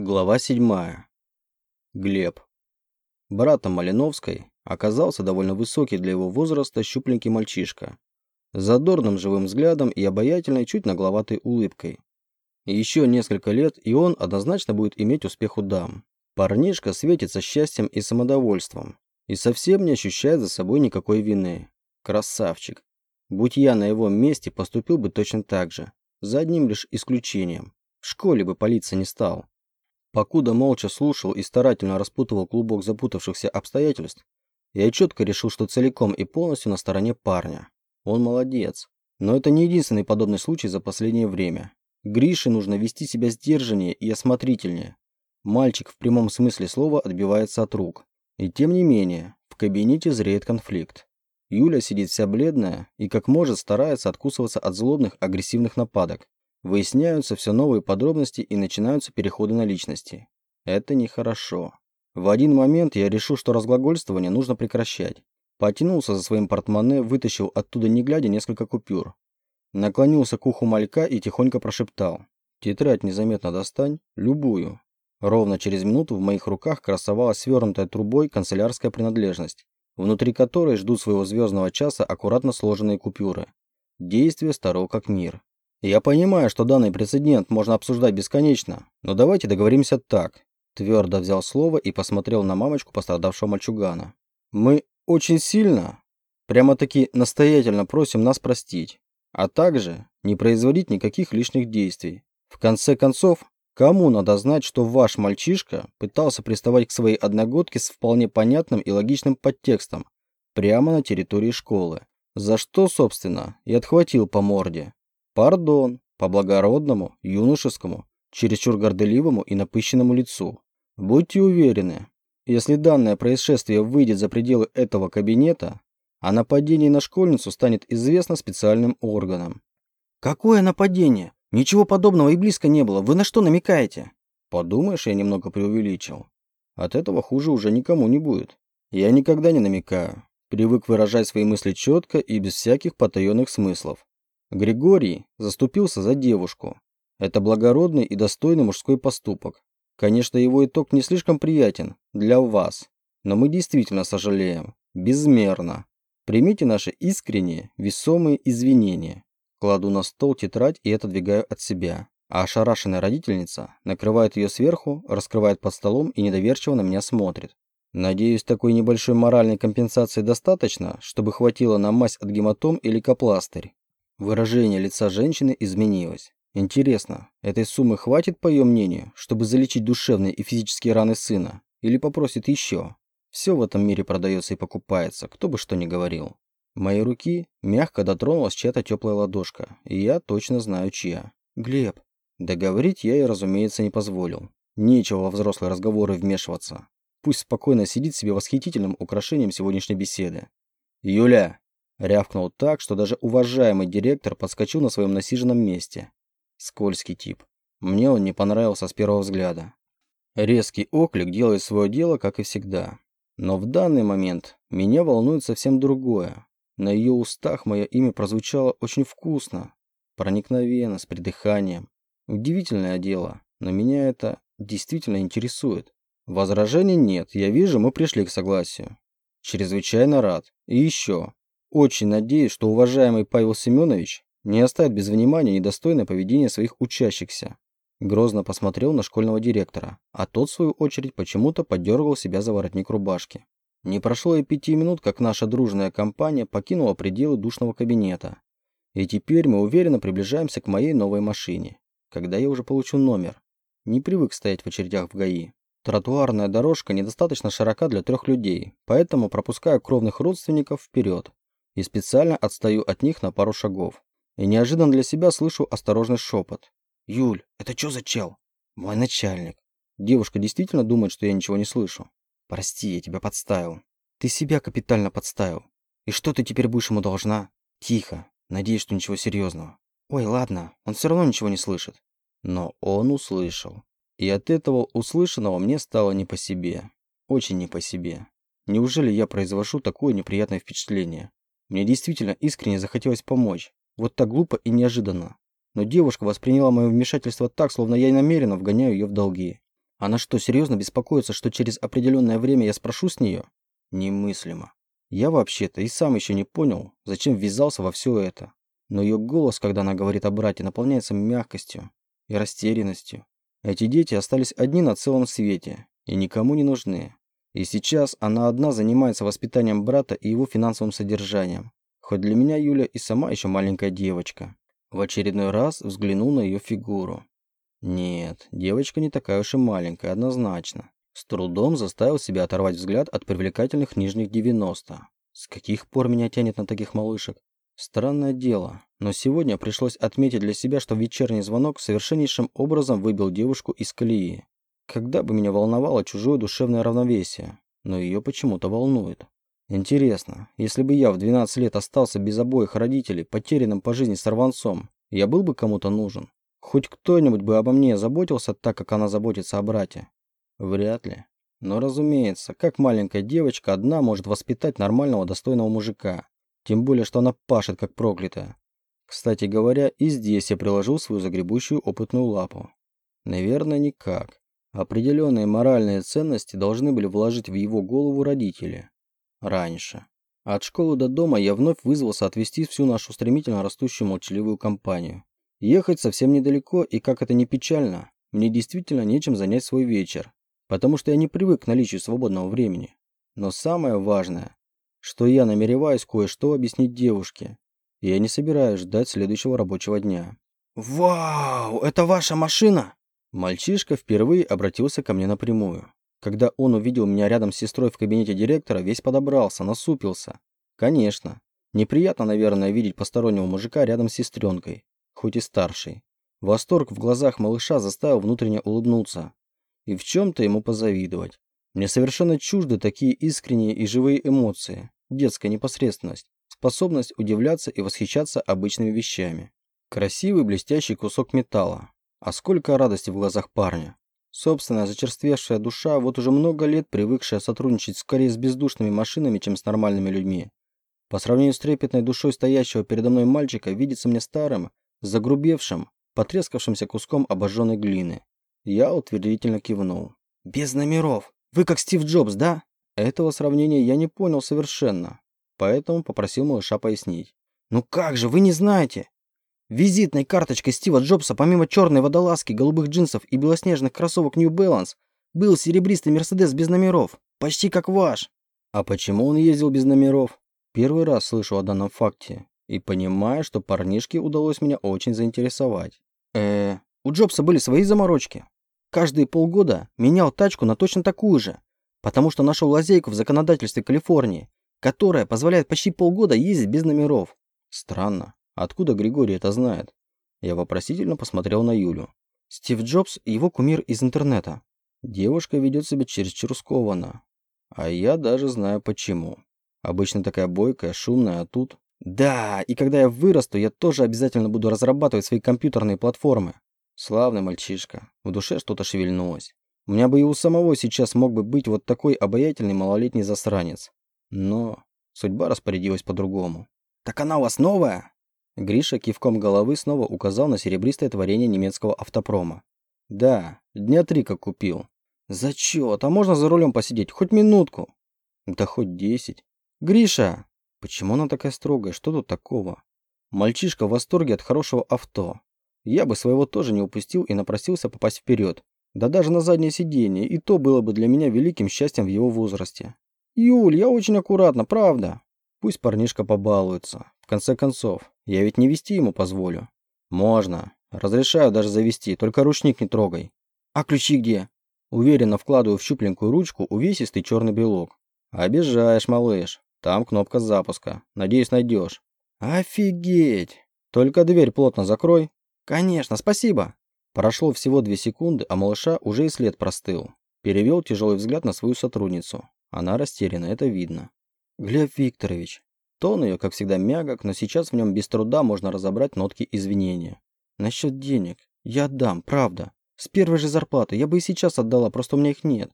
Глава 7. Глеб. Братом Малиновской оказался довольно высокий для его возраста щупленький мальчишка. С задорным живым взглядом и обаятельной, чуть нагловатой улыбкой. Еще несколько лет, и он однозначно будет иметь успех у дам. Парнишка светится счастьем и самодовольством. И совсем не ощущает за собой никакой вины. Красавчик. Будь я на его месте, поступил бы точно так же. За одним лишь исключением. В школе бы палиться не стал. Покуда молча слушал и старательно распутывал клубок запутавшихся обстоятельств, я четко решил, что целиком и полностью на стороне парня. Он молодец. Но это не единственный подобный случай за последнее время. Грише нужно вести себя сдержаннее и осмотрительнее. Мальчик в прямом смысле слова отбивается от рук. И тем не менее, в кабинете зреет конфликт. Юля сидит вся бледная и как может старается откусываться от злобных агрессивных нападок. Выясняются все новые подробности и начинаются переходы на личности. Это нехорошо. В один момент я решил, что разглагольствование нужно прекращать. Потянулся за своим портмоне, вытащил оттуда не глядя несколько купюр. Наклонился к уху малька и тихонько прошептал. «Тетрадь незаметно достань, любую». Ровно через минуту в моих руках красовалась свернутая трубой канцелярская принадлежность, внутри которой ждут своего звездного часа аккуратно сложенные купюры. Действие старого как мир. Я понимаю, что данный прецедент можно обсуждать бесконечно, но давайте договоримся так. Твердо взял слово и посмотрел на мамочку пострадавшего мальчугана. Мы очень сильно, прямо-таки настоятельно просим нас простить, а также не производить никаких лишних действий. В конце концов, кому надо знать, что ваш мальчишка пытался приставать к своей одногодке с вполне понятным и логичным подтекстом прямо на территории школы? За что, собственно, и отхватил по морде. Пардон, по благородному, юношескому, чересчур горделивому и напыщенному лицу. Будьте уверены, если данное происшествие выйдет за пределы этого кабинета, о нападении на школьницу станет известно специальным органам. Какое нападение? Ничего подобного и близко не было. Вы на что намекаете? Подумаешь, я немного преувеличил. От этого хуже уже никому не будет. Я никогда не намекаю. Привык выражать свои мысли четко и без всяких потаенных смыслов. Григорий заступился за девушку. Это благородный и достойный мужской поступок. Конечно, его итог не слишком приятен для вас, но мы действительно сожалеем. Безмерно. Примите наши искренние, весомые извинения. Кладу на стол тетрадь и отодвигаю от себя. А ошарашенная родительница накрывает ее сверху, раскрывает под столом и недоверчиво на меня смотрит. Надеюсь, такой небольшой моральной компенсации достаточно, чтобы хватило на мазь от гематом или копластырь. Выражение лица женщины изменилось. Интересно, этой суммы хватит, по ее мнению, чтобы залечить душевные и физические раны сына? Или попросит еще? Все в этом мире продается и покупается, кто бы что ни говорил. Мои руки мягко дотронулась чья-то теплая ладошка, и я точно знаю чья. Глеб. Договорить я ей, разумеется, не позволил. Нечего во взрослые разговоры вмешиваться. Пусть спокойно сидит себе восхитительным украшением сегодняшней беседы. «Юля, Рявкнул так, что даже уважаемый директор подскочил на своем насиженном месте. Скользкий тип. Мне он не понравился с первого взгляда. Резкий оклик делает свое дело, как и всегда. Но в данный момент меня волнует совсем другое. На ее устах мое имя прозвучало очень вкусно, проникновенно, с придыханием. Удивительное дело, но меня это действительно интересует. Возражений нет, я вижу, мы пришли к согласию. Чрезвычайно рад. И еще, очень надеюсь, что уважаемый Павел Семенович не оставит без внимания недостойное поведение своих учащихся. Грозно посмотрел на школьного директора, а тот, в свою очередь, почему-то подергал себя за воротник рубашки. Не прошло и пяти минут, как наша дружная компания покинула пределы душного кабинета. И теперь мы уверенно приближаемся к моей новой машине, когда я уже получу номер. Не привык стоять в очередях в ГАИ. Тротуарная дорожка недостаточно широка для трех людей, поэтому пропускаю кровных родственников вперед и специально отстаю от них на пару шагов. И неожиданно для себя слышу осторожный шепот. «Юль, это что за чел?» «Мой начальник». Девушка действительно думает, что я ничего не слышу. «Прости, я тебя подставил». «Ты себя капитально подставил. И что ты теперь будешь ему должна?» «Тихо. Надеюсь, что ничего серьезного». «Ой, ладно, он все равно ничего не слышит». Но он услышал. И от этого услышанного мне стало не по себе. Очень не по себе. Неужели я произвожу такое неприятное впечатление? Мне действительно искренне захотелось помочь. Вот так глупо и неожиданно. Но девушка восприняла мое вмешательство так, словно я намеренно вгоняю ее в долги. Она что, серьезно беспокоится, что через определенное время я спрошу с нее? Немыслимо. Я вообще-то и сам еще не понял, зачем ввязался во все это. Но ее голос, когда она говорит о брате, наполняется мягкостью и растерянностью. Эти дети остались одни на целом свете и никому не нужны. И сейчас она одна занимается воспитанием брата и его финансовым содержанием. Хоть для меня Юля и сама еще маленькая девочка. В очередной раз взглянул на ее фигуру. Нет, девочка не такая уж и маленькая, однозначно. С трудом заставил себя оторвать взгляд от привлекательных нижних 90. С каких пор меня тянет на таких малышек? Странное дело, но сегодня пришлось отметить для себя, что вечерний звонок совершеннейшим образом выбил девушку из колеи. Когда бы меня волновало чужое душевное равновесие, но ее почему-то волнует. Интересно, если бы я в 12 лет остался без обоих родителей, потерянным по жизни сорванцом, я был бы кому-то нужен? Хоть кто-нибудь бы обо мне заботился так, как она заботится о брате? Вряд ли. Но разумеется, как маленькая девочка одна может воспитать нормального достойного мужика? Тем более, что она пашет как проклятая. Кстати говоря, и здесь я приложил свою загребущую опытную лапу. Наверное, никак. Определенные моральные ценности должны были вложить в его голову родители. Раньше. От школы до дома я вновь вызвался отвезти всю нашу стремительно растущую молчаливую компанию. Ехать совсем недалеко, и как это не печально, мне действительно нечем занять свой вечер, потому что я не привык к наличию свободного времени. Но самое важное, что я намереваюсь кое-что объяснить девушке, и я не собираюсь ждать следующего рабочего дня. «Вау, это ваша машина?» Мальчишка впервые обратился ко мне напрямую. Когда он увидел меня рядом с сестрой в кабинете директора, весь подобрался, насупился. Конечно. Неприятно, наверное, видеть постороннего мужика рядом с сестренкой, хоть и старшей. Восторг в глазах малыша заставил внутренне улыбнуться и в чем-то ему позавидовать. Мне совершенно чужды такие искренние и живые эмоции, детская непосредственность, способность удивляться и восхищаться обычными вещами. Красивый блестящий кусок металла. А сколько радости в глазах парня. Собственная зачерствевшая душа, вот уже много лет привыкшая сотрудничать скорее с бездушными машинами, чем с нормальными людьми. По сравнению с трепетной душой стоящего передо мной мальчика, видится мне старым, загрубевшим, потрескавшимся куском обожженной глины. Я утвердительно кивнул. «Без номеров. Вы как Стив Джобс, да?» Этого сравнения я не понял совершенно, поэтому попросил малыша пояснить. «Ну как же, вы не знаете? Визитной карточкой Стива Джобса, помимо черной водолазки, голубых джинсов и белоснежных кроссовок New Balance, был серебристый Мерседес без номеров, почти как ваш. А почему он ездил без номеров? Первый раз слышу о данном факте и понимаю, что парнишке удалось меня очень заинтересовать. Э, у Джобса были свои заморочки. Каждые полгода менял тачку на точно такую же, потому что нашел лазейку в законодательстве Калифорнии, которая позволяет почти полгода ездить без номеров. Странно. Откуда Григорий это знает? Я вопросительно посмотрел на Юлю. Стив Джобс – его кумир из интернета. Девушка ведет себя чересчур скованно. А я даже знаю почему. Обычно такая бойкая, шумная, а тут... Да, и когда я вырасту, я тоже обязательно буду разрабатывать свои компьютерные платформы. Славный мальчишка. В душе что-то шевельнулось. У меня бы и у самого сейчас мог бы быть вот такой обаятельный малолетний засранец. Но судьба распорядилась по-другому. «Так она у вас новая?» Гриша кивком головы снова указал на серебристое творение немецкого автопрома. «Да, дня три как купил». «Зачет? А можно за рулем посидеть? Хоть минутку?» «Да хоть десять». «Гриша!» «Почему она такая строгая? Что тут такого?» Мальчишка в восторге от хорошего авто. Я бы своего тоже не упустил и напросился попасть вперед. Да даже на заднее сиденье, и то было бы для меня великим счастьем в его возрасте. «Юль, я очень аккуратно, правда». Пусть парнишка побалуется. В конце концов, я ведь не вести ему позволю. Можно. Разрешаю даже завести, только ручник не трогай. А ключи где? Уверенно вкладываю в щупленькую ручку увесистый черный брелок. Обижаешь, малыш. Там кнопка запуска. Надеюсь, найдешь. Офигеть! Только дверь плотно закрой. Конечно, спасибо. Прошло всего две секунды, а малыша уже и след простыл. Перевел тяжелый взгляд на свою сотрудницу. Она растеряна, это видно. Глеб Викторович, Тон ее, как всегда, мягок, но сейчас в нем без труда можно разобрать нотки извинения. Насчет денег. Я отдам, правда. С первой же зарплаты. Я бы и сейчас отдала, просто у меня их нет.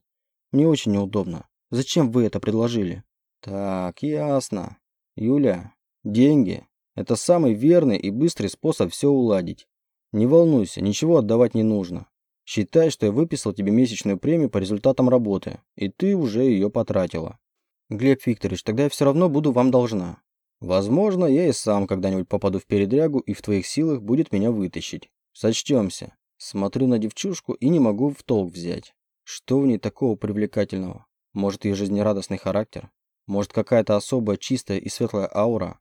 Мне очень неудобно. Зачем вы это предложили? Так, ясно. Юля, деньги – это самый верный и быстрый способ все уладить. Не волнуйся, ничего отдавать не нужно. Считай, что я выписал тебе месячную премию по результатам работы, и ты уже ее потратила. Глеб Викторович, тогда я все равно буду вам должна. Возможно, я и сам когда-нибудь попаду в передрягу, и в твоих силах будет меня вытащить. Сочтемся. Смотрю на девчушку и не могу в толк взять. Что в ней такого привлекательного? Может, ее жизнерадостный характер? Может, какая-то особая чистая и светлая аура?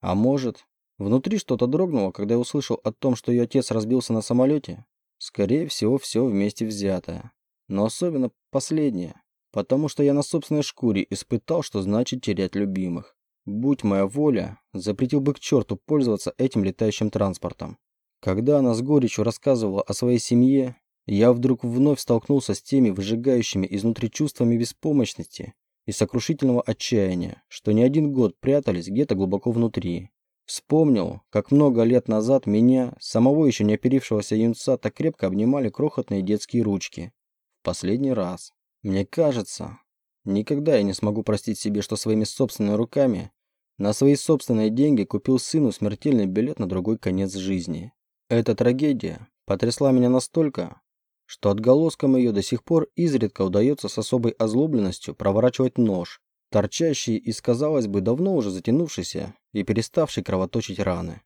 А может, внутри что-то дрогнуло, когда я услышал о том, что ее отец разбился на самолете? Скорее всего, все вместе взятое. Но особенно последнее. Потому что я на собственной шкуре испытал, что значит терять любимых. Будь моя воля, запретил бы к черту пользоваться этим летающим транспортом. Когда она с горечью рассказывала о своей семье, я вдруг вновь столкнулся с теми выжигающими изнутри чувствами беспомощности и сокрушительного отчаяния, что не один год прятались где-то глубоко внутри. Вспомнил, как много лет назад меня, самого еще не оперившегося юнца, так крепко обнимали крохотные детские ручки. В последний раз. Мне кажется, никогда я не смогу простить себе, что своими собственными руками на свои собственные деньги купил сыну смертельный билет на другой конец жизни. Эта трагедия потрясла меня настолько, что отголоском ее до сих пор изредка удается с особой озлобленностью проворачивать нож, торчащий из, казалось бы, давно уже затянувшейся и переставшей кровоточить раны.